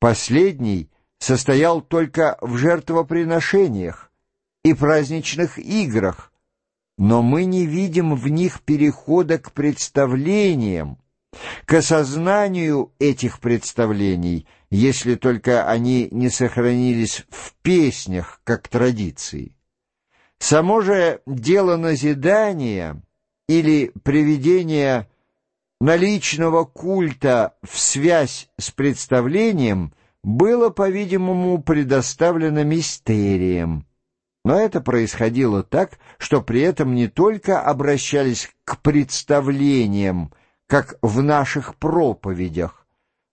Последний состоял только в жертвоприношениях и праздничных играх, но мы не видим в них перехода к представлениям, к осознанию этих представлений, если только они не сохранились в песнях как традиции. Само же дело назидания или приведения наличного культа в связь с представлением было, по-видимому, предоставлено мистерием. Но это происходило так, что при этом не только обращались к представлениям, как в наших проповедях,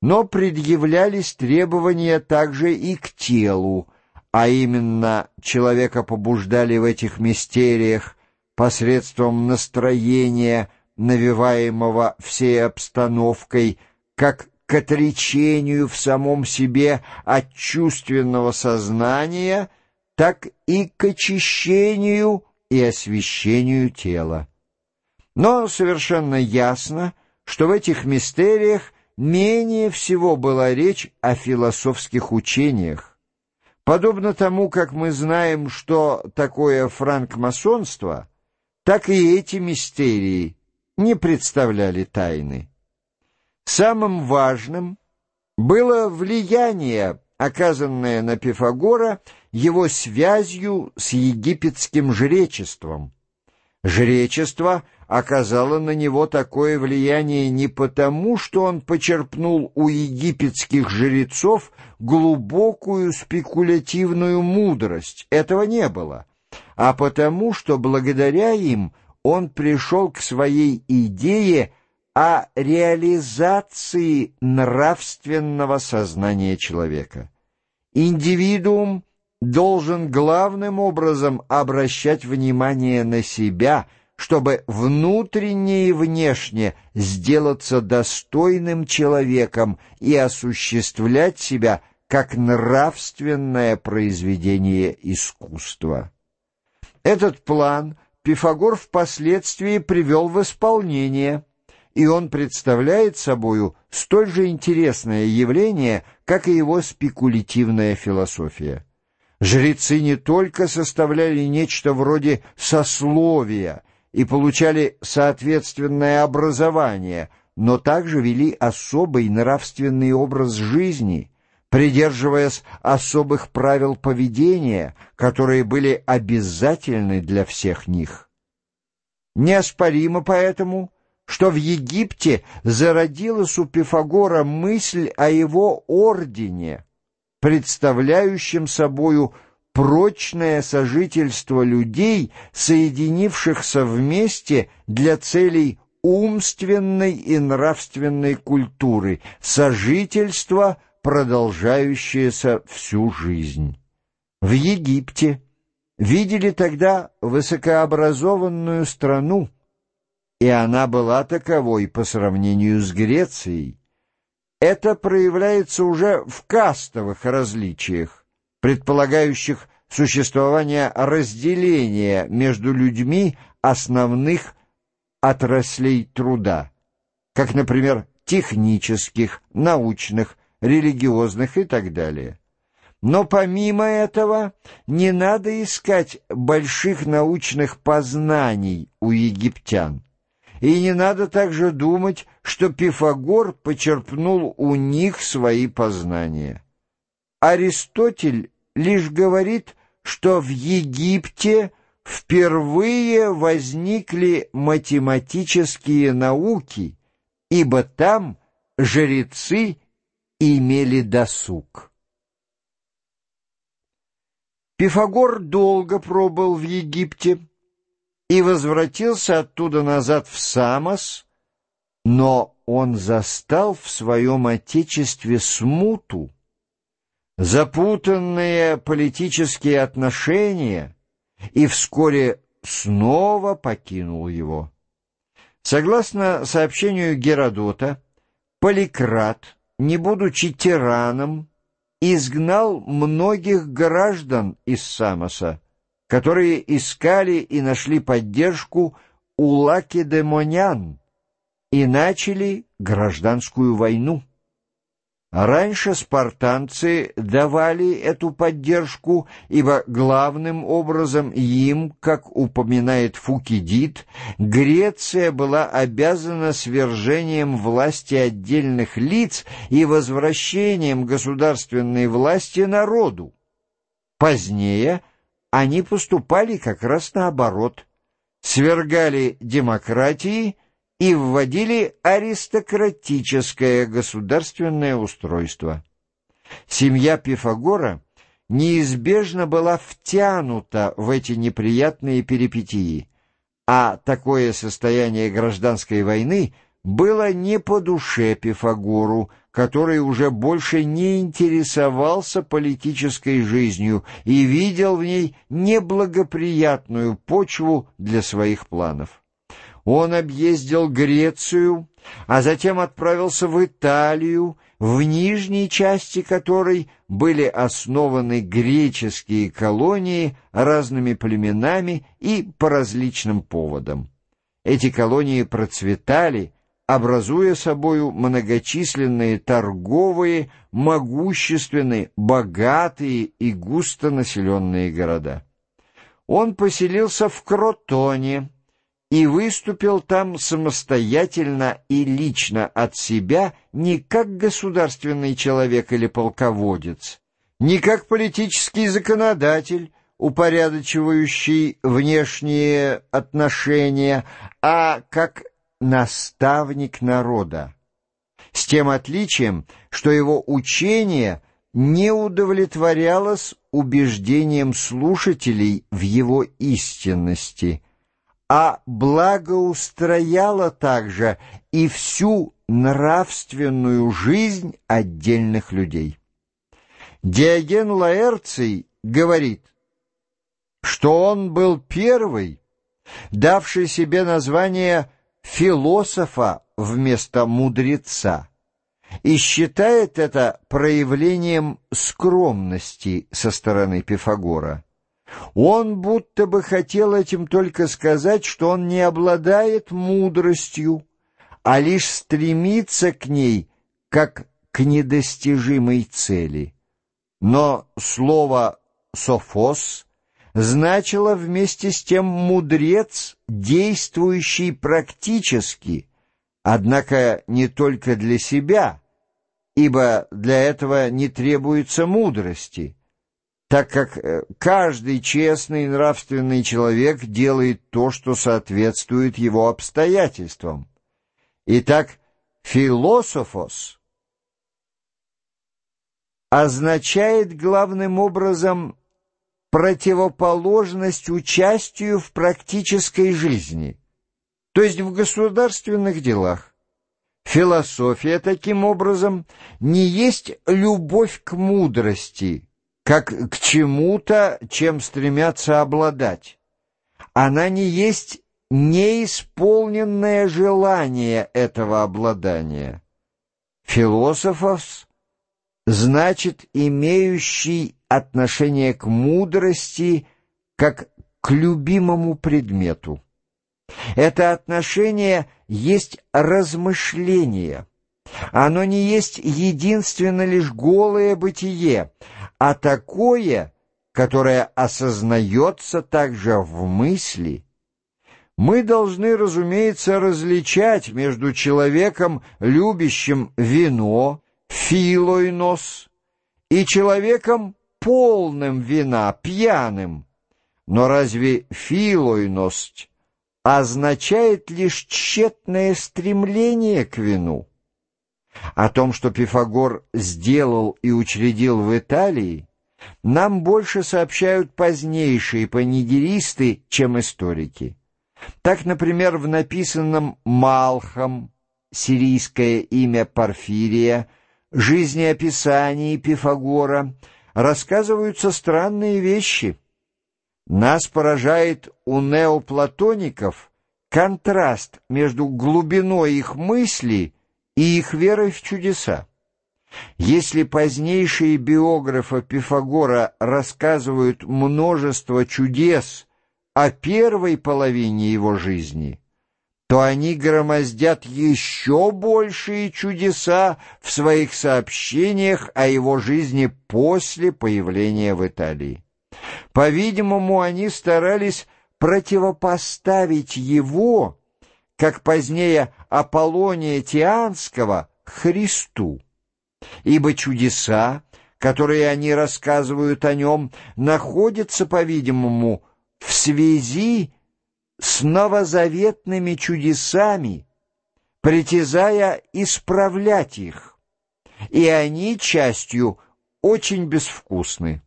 но предъявлялись требования также и к телу, а именно человека побуждали в этих мистериях посредством настроения, навеваемого всей обстановкой, как к отречению в самом себе от чувственного сознания, так и к очищению и освящению тела. Но совершенно ясно, что в этих мистериях менее всего была речь о философских учениях. Подобно тому, как мы знаем, что такое франкмасонство, так и эти мистерии не представляли тайны. Самым важным было влияние, оказанное на Пифагора его связью с египетским жречеством. Жречество оказало на него такое влияние не потому, что он почерпнул у египетских жрецов глубокую спекулятивную мудрость, этого не было, а потому, что благодаря им он пришел к своей идее о реализации нравственного сознания человека. Индивидуум должен главным образом обращать внимание на себя, чтобы внутренне и внешне сделаться достойным человеком и осуществлять себя как нравственное произведение искусства. Этот план Пифагор впоследствии привел в исполнение, и он представляет собою столь же интересное явление, как и его спекулятивная философия. Жрецы не только составляли нечто вроде сословия и получали соответственное образование, но также вели особый нравственный образ жизни, придерживаясь особых правил поведения, которые были обязательны для всех них. Неоспоримо поэтому, что в Египте зародилась у Пифагора мысль о его ордене, представляющем собою прочное сожительство людей, соединившихся вместе для целей умственной и нравственной культуры, сожительство, продолжающееся всю жизнь. В Египте видели тогда высокообразованную страну, и она была таковой по сравнению с Грецией, это проявляется уже в кастовых различиях, предполагающих существование разделения между людьми основных отраслей труда, как, например, технических, научных, религиозных и так далее. Но помимо этого не надо искать больших научных познаний у египтян. И не надо также думать, что Пифагор почерпнул у них свои познания. Аристотель лишь говорит, что в Египте впервые возникли математические науки, ибо там жрецы имели досуг. Пифагор долго пробыл в Египте, и возвратился оттуда назад в Самос, но он застал в своем отечестве смуту, запутанные политические отношения и вскоре снова покинул его. Согласно сообщению Геродота, Поликрат, не будучи тираном, изгнал многих граждан из Самоса, которые искали и нашли поддержку у лакедемонян и начали гражданскую войну. Раньше спартанцы давали эту поддержку, ибо главным образом им, как упоминает Фукидид, Греция была обязана свержением власти отдельных лиц и возвращением государственной власти народу. Позднее они поступали как раз наоборот, свергали демократии и вводили аристократическое государственное устройство. Семья Пифагора неизбежно была втянута в эти неприятные перипетии, а такое состояние гражданской войны было не по душе Пифагору, который уже больше не интересовался политической жизнью и видел в ней неблагоприятную почву для своих планов. Он объездил Грецию, а затем отправился в Италию, в нижней части которой были основаны греческие колонии разными племенами и по различным поводам. Эти колонии процветали, образуя собою многочисленные торговые, могущественные, богатые и густонаселенные города. Он поселился в Кротоне, и выступил там самостоятельно и лично от себя не как государственный человек или полководец, не как политический законодатель, упорядочивающий внешние отношения, а как наставник народа. С тем отличием, что его учение не удовлетворялось убеждением слушателей в его истинности – а благоустрояла также и всю нравственную жизнь отдельных людей. Диоген Лаэрций говорит, что он был первый, давший себе название философа вместо мудреца, и считает это проявлением скромности со стороны Пифагора. Он будто бы хотел этим только сказать, что он не обладает мудростью, а лишь стремится к ней, как к недостижимой цели. Но слово «софос» значило вместе с тем «мудрец», действующий практически, однако не только для себя, ибо для этого не требуется мудрости — так как э, каждый честный и нравственный человек делает то, что соответствует его обстоятельствам. Итак, философос означает главным образом противоположность участию в практической жизни, то есть в государственных делах. Философия, таким образом, не есть любовь к мудрости – как к чему-то, чем стремятся обладать. Она не есть неисполненное желание этого обладания. Философос значит имеющий отношение к мудрости как к любимому предмету. Это отношение есть размышление. Оно не есть единственно лишь голое бытие, а такое, которое осознается также в мысли. Мы должны, разумеется, различать между человеком, любящим вино, филойнос, и человеком, полным вина, пьяным. Но разве филойность означает лишь тщетное стремление к вину? О том, что Пифагор сделал и учредил в Италии, нам больше сообщают позднейшие панигеристы, чем историки. Так, например, в написанном Малхом сирийское имя Порфирия, жизнеописании Пифагора рассказываются странные вещи. Нас поражает у неоплатоников контраст между глубиной их мысли и их верой в чудеса. Если позднейшие биографы Пифагора рассказывают множество чудес о первой половине его жизни, то они громоздят еще большие чудеса в своих сообщениях о его жизни после появления в Италии. По-видимому, они старались противопоставить его, как позднее Аполлония Тианского, Христу. Ибо чудеса, которые они рассказывают о нем, находятся, по-видимому, в связи с новозаветными чудесами, притязая исправлять их, и они частью очень безвкусны.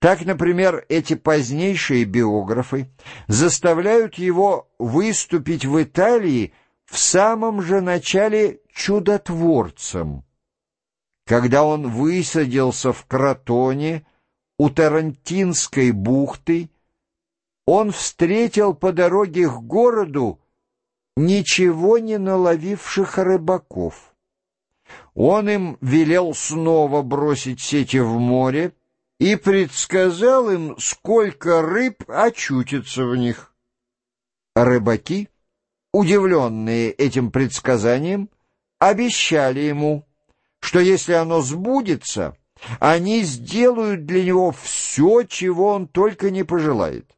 Так, например, эти позднейшие биографы заставляют его выступить в Италии в самом же начале чудотворцем. Когда он высадился в Кротоне у Тарантинской бухты, он встретил по дороге к городу ничего не наловивших рыбаков. Он им велел снова бросить сети в море и предсказал им, сколько рыб очутится в них. Рыбаки, удивленные этим предсказанием, обещали ему, что если оно сбудется, они сделают для него все, чего он только не пожелает.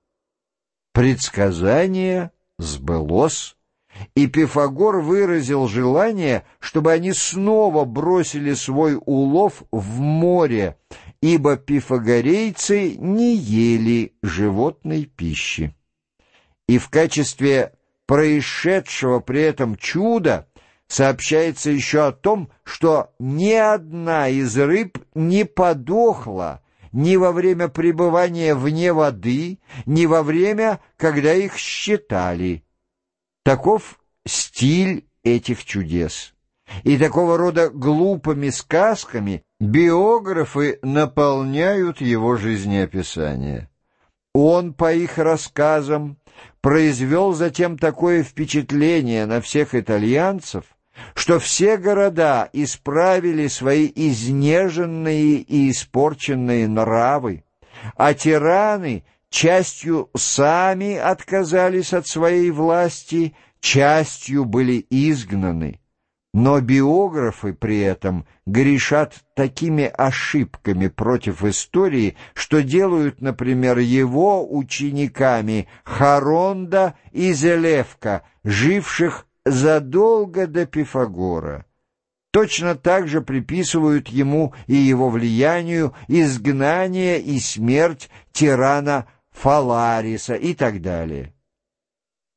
Предсказание сбылось, и Пифагор выразил желание, чтобы они снова бросили свой улов в море, ибо пифагорейцы не ели животной пищи. И в качестве происшедшего при этом чуда сообщается еще о том, что ни одна из рыб не подохла, ни во время пребывания вне воды, ни во время, когда их считали. Таков стиль этих чудес. И такого рода глупыми сказками биографы наполняют его жизнеописание. Он, по их рассказам, произвел затем такое впечатление на всех итальянцев, что все города исправили свои изнеженные и испорченные нравы, а тираны частью сами отказались от своей власти, частью были изгнаны. Но биографы при этом грешат такими ошибками против истории, что делают, например, его учениками Харонда и Зелевка, живших задолго до Пифагора. Точно так же приписывают ему и его влиянию изгнание и смерть тирана Фалариса и так далее.